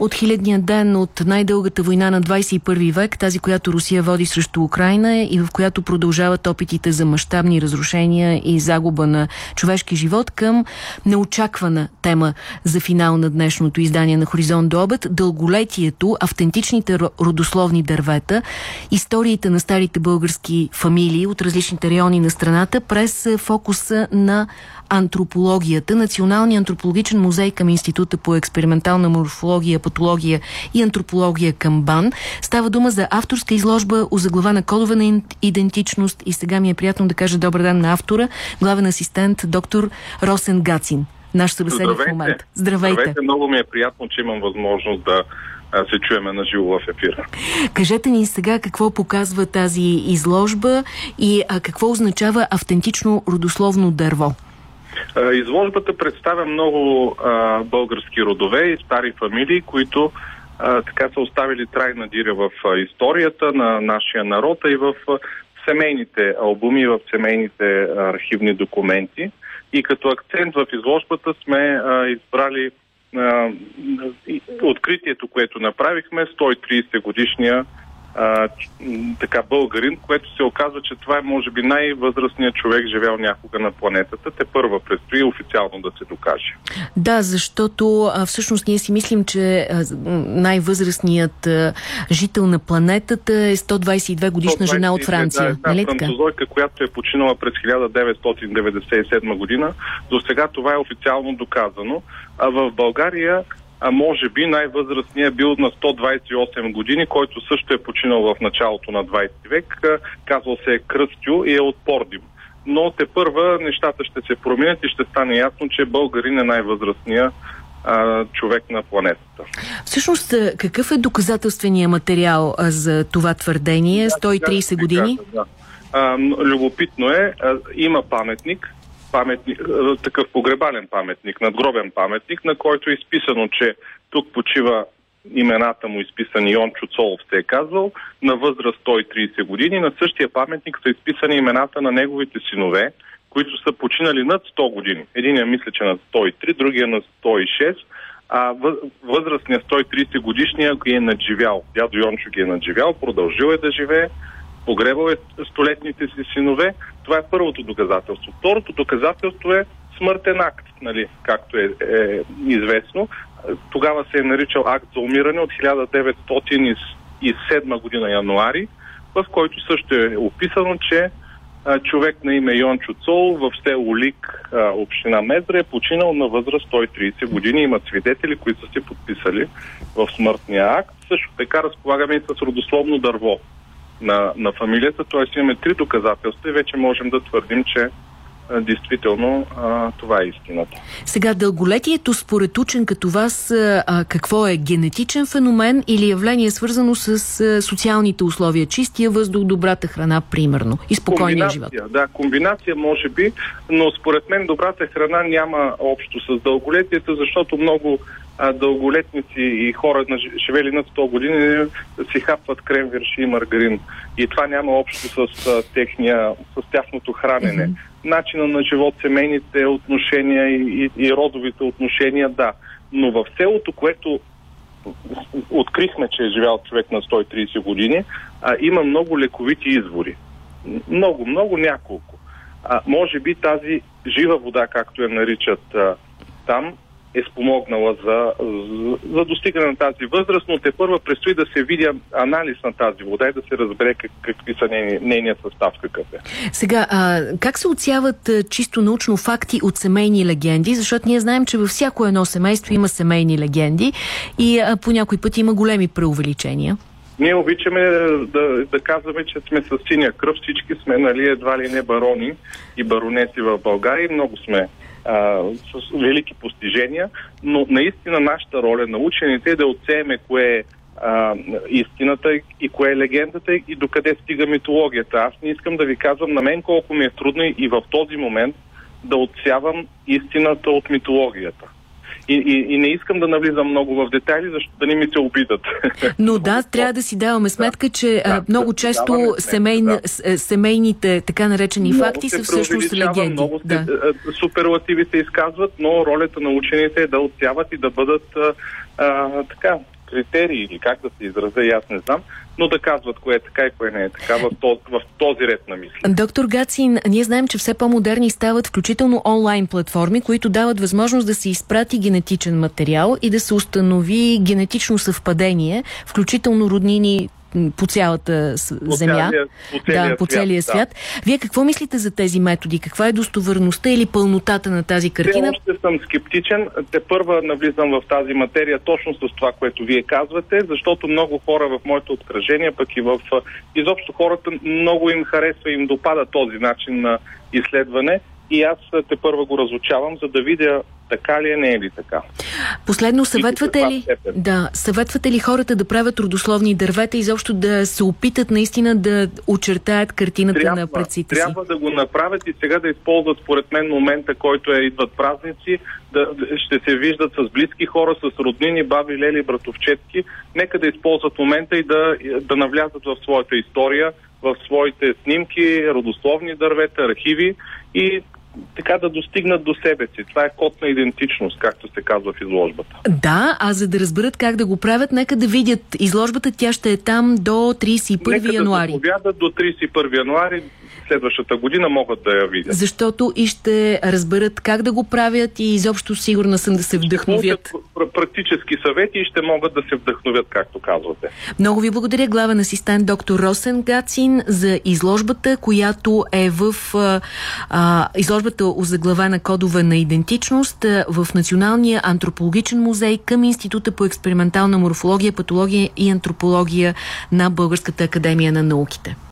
от хилядния ден от най-дългата война на 21 век, тази, която Русия води срещу Украина и в която продължават опитите за мащабни разрушения и загуба на човешки живот към неочаквана тема за финал на днешното издание на Хоризонт до обед. Дълголетието, автентичните родословни дървета, историите на старите български фамилии от различните райони на страната през фокуса на антропологията. Националния антропологичен музей към Института по експериментална морфология, патология и антропология към БАН. Става дума за авторска изложба, озаглавана кодове на идентичност и сега ми е приятно да кажа добър ден на автора, главен асистент доктор Росен Гацин. Наш събеседник в момента. Здравейте. Здравейте. Много ми е приятно, че имам възможност да се чуеме на живо в ефира. Кажете ни сега какво показва тази изложба и а, какво означава автентично родословно дърво. Изложбата представя много а, български родове и стари фамилии, които а, така са оставили трайна диря в а, историята на нашия народ и в а, семейните албуми, в семейните архивни документи. И като акцент в изложбата сме а, избрали а, откритието, което направихме, 130 годишния а, така българин, което се оказва, че това е може би най-възрастният човек, живял някога на планетата. Те първа предстои официално да се докаже. Да, защото а, всъщност ние си мислим, че най-възрастният жител на планетата е 122 годишна 122, жена от Франция. Да, нали французойка, която е починала през 1997 година. До сега това е официално доказано. А в България а може би най-възрастният е бил на 128 години, който също е починал в началото на 20 век. Казвал се е Кръстю и е от Пордим. Но те първа нещата ще се променят и ще стане ясно, че българин е най-възрастният човек на планетата. Всъщност, какъв е доказателствения материал за това твърдение? 130 години? Да. А, любопитно е, а, има паметник, паметник, е, такъв погребален паметник, надгробен паметник, на който е изписано, че тук почива имената му изписани Йончо Цолов се е казвал, на възраст 130 години. На същия паметник са изписани имената на неговите синове, които са починали над 100 години. Единия мисля, че на 103, другия на 106, а възрастният 130 годишния ги е надживял. Дядо Йончо ги е надживял, продължил е да живее погребал е столетните си синове. Това е първото доказателство. Второто доказателство е смъртен акт, нали, както е, е известно. Тогава се е наричал акт за умиране от 1907 година януари, в който също е описано, че а, човек на име Йончо Цол в село Лик, а, община Мезра, е починал на възраст 130 години. Имат свидетели, които са се подписали в смъртния акт. Също така разполагаме и с родословно дърво на, на фамилията, т.е. имаме три доказателства и вече можем да твърдим, че действително а, това е истината. Сега, дълголетието според учен като вас а, какво е? Генетичен феномен или явление свързано с а, социалните условия? Чистия въздух, добрата храна, примерно, и спокойния живот? Да, комбинация може би, но според мен добрата храна няма общо с дълголетието, защото много а, дълголетници и хора на живели над 100 години си хапват крем, вирши и маргарин. И това няма общо с, а, техния, с тяхното хранене. Mm-hmm. Начина на живот, семейните отношения и, и, и родовите отношения, да. Но в селото, което открихме, че е живял човек на 130 години, а, има много лековити извори. Много, много, няколко. А, може би тази жива вода, както я наричат а, там, е спомогнала за, за, достигане на тази възраст, но те първа предстои да се види анализ на тази вода и да се разбере как, какви са нейния, нейния състав какъв е. Сега, а, как се отсяват чисто научно факти от семейни легенди? Защото ние знаем, че във всяко едно семейство има семейни легенди и а, по някой път има големи преувеличения. Ние обичаме да, да казваме, че сме с синя кръв, всички сме нали, едва ли не барони и баронеси в България много сме а, с велики постижения, но наистина нашата роля на учените е да отсееме кое е а, истината и кое е легендата и докъде стига митологията. Аз не искам да ви казвам на мен колко ми е трудно и в този момент да отсявам истината от митологията. И, и, и не искам да навлизам много в детайли, защото да не ми се обидат. Но да, трябва да си даваме сметка, че да, много често да семейни, да. семейните така наречени много факти са всъщност легенди. Много да. суперлативи се изказват, но ролята на учените е да отсяват и да бъдат а, така критерии или как да се изразя, аз не знам, но да казват кое е така и кое не е така в този, в този ред на мисли. Доктор Гацин, ние знаем, че все по-модерни стават включително онлайн платформи, които дават възможност да се изпрати генетичен материал и да се установи генетично съвпадение, включително роднини по цялата по земя, целия, по целия да, по целия свят. свят. Да. Вие какво мислите за тези методи? Каква е достоверността или пълнотата на тази картина? Те още съм скептичен. Те първа навлизам в тази материя точно с това, което вие казвате, защото много хора в моето откръжение, пък и в изобщо хората много им харесва, им допада този начин на изследване и аз те първа го разучавам, за да видя така ли е, не е ли така. Последно, съветвате ли, да, съветвате ли хората да правят родословни дървета и изобщо да се опитат наистина да очертаят картината трябва, на предците си? Трябва да го направят и сега да използват според мен момента, който е идват празници, да, ще се виждат с близки хора, с роднини, баби, лели, братовчетки. Нека да използват момента и да, да навлязат в своята история, в своите снимки, родословни дървета, архиви и така да достигнат до себе си. Това е код на идентичност, както се казва в изложбата. Да, а за да разберат как да го правят, нека да видят изложбата. Тя ще е там до 31 нека януари. Нека да до 31 януари следващата година могат да я видят. Защото и ще разберат как да го правят и изобщо сигурна съм да се вдъхновят. Практически съвети и ще могат да се вдъхновят, както казвате. Много ви благодаря, главен асистент доктор Росен Гацин за изложбата, която е в а, изложбата озаглавена кодове на идентичност в Националния антропологичен музей към Института по експериментална морфология, патология и антропология на Българската академия на науките.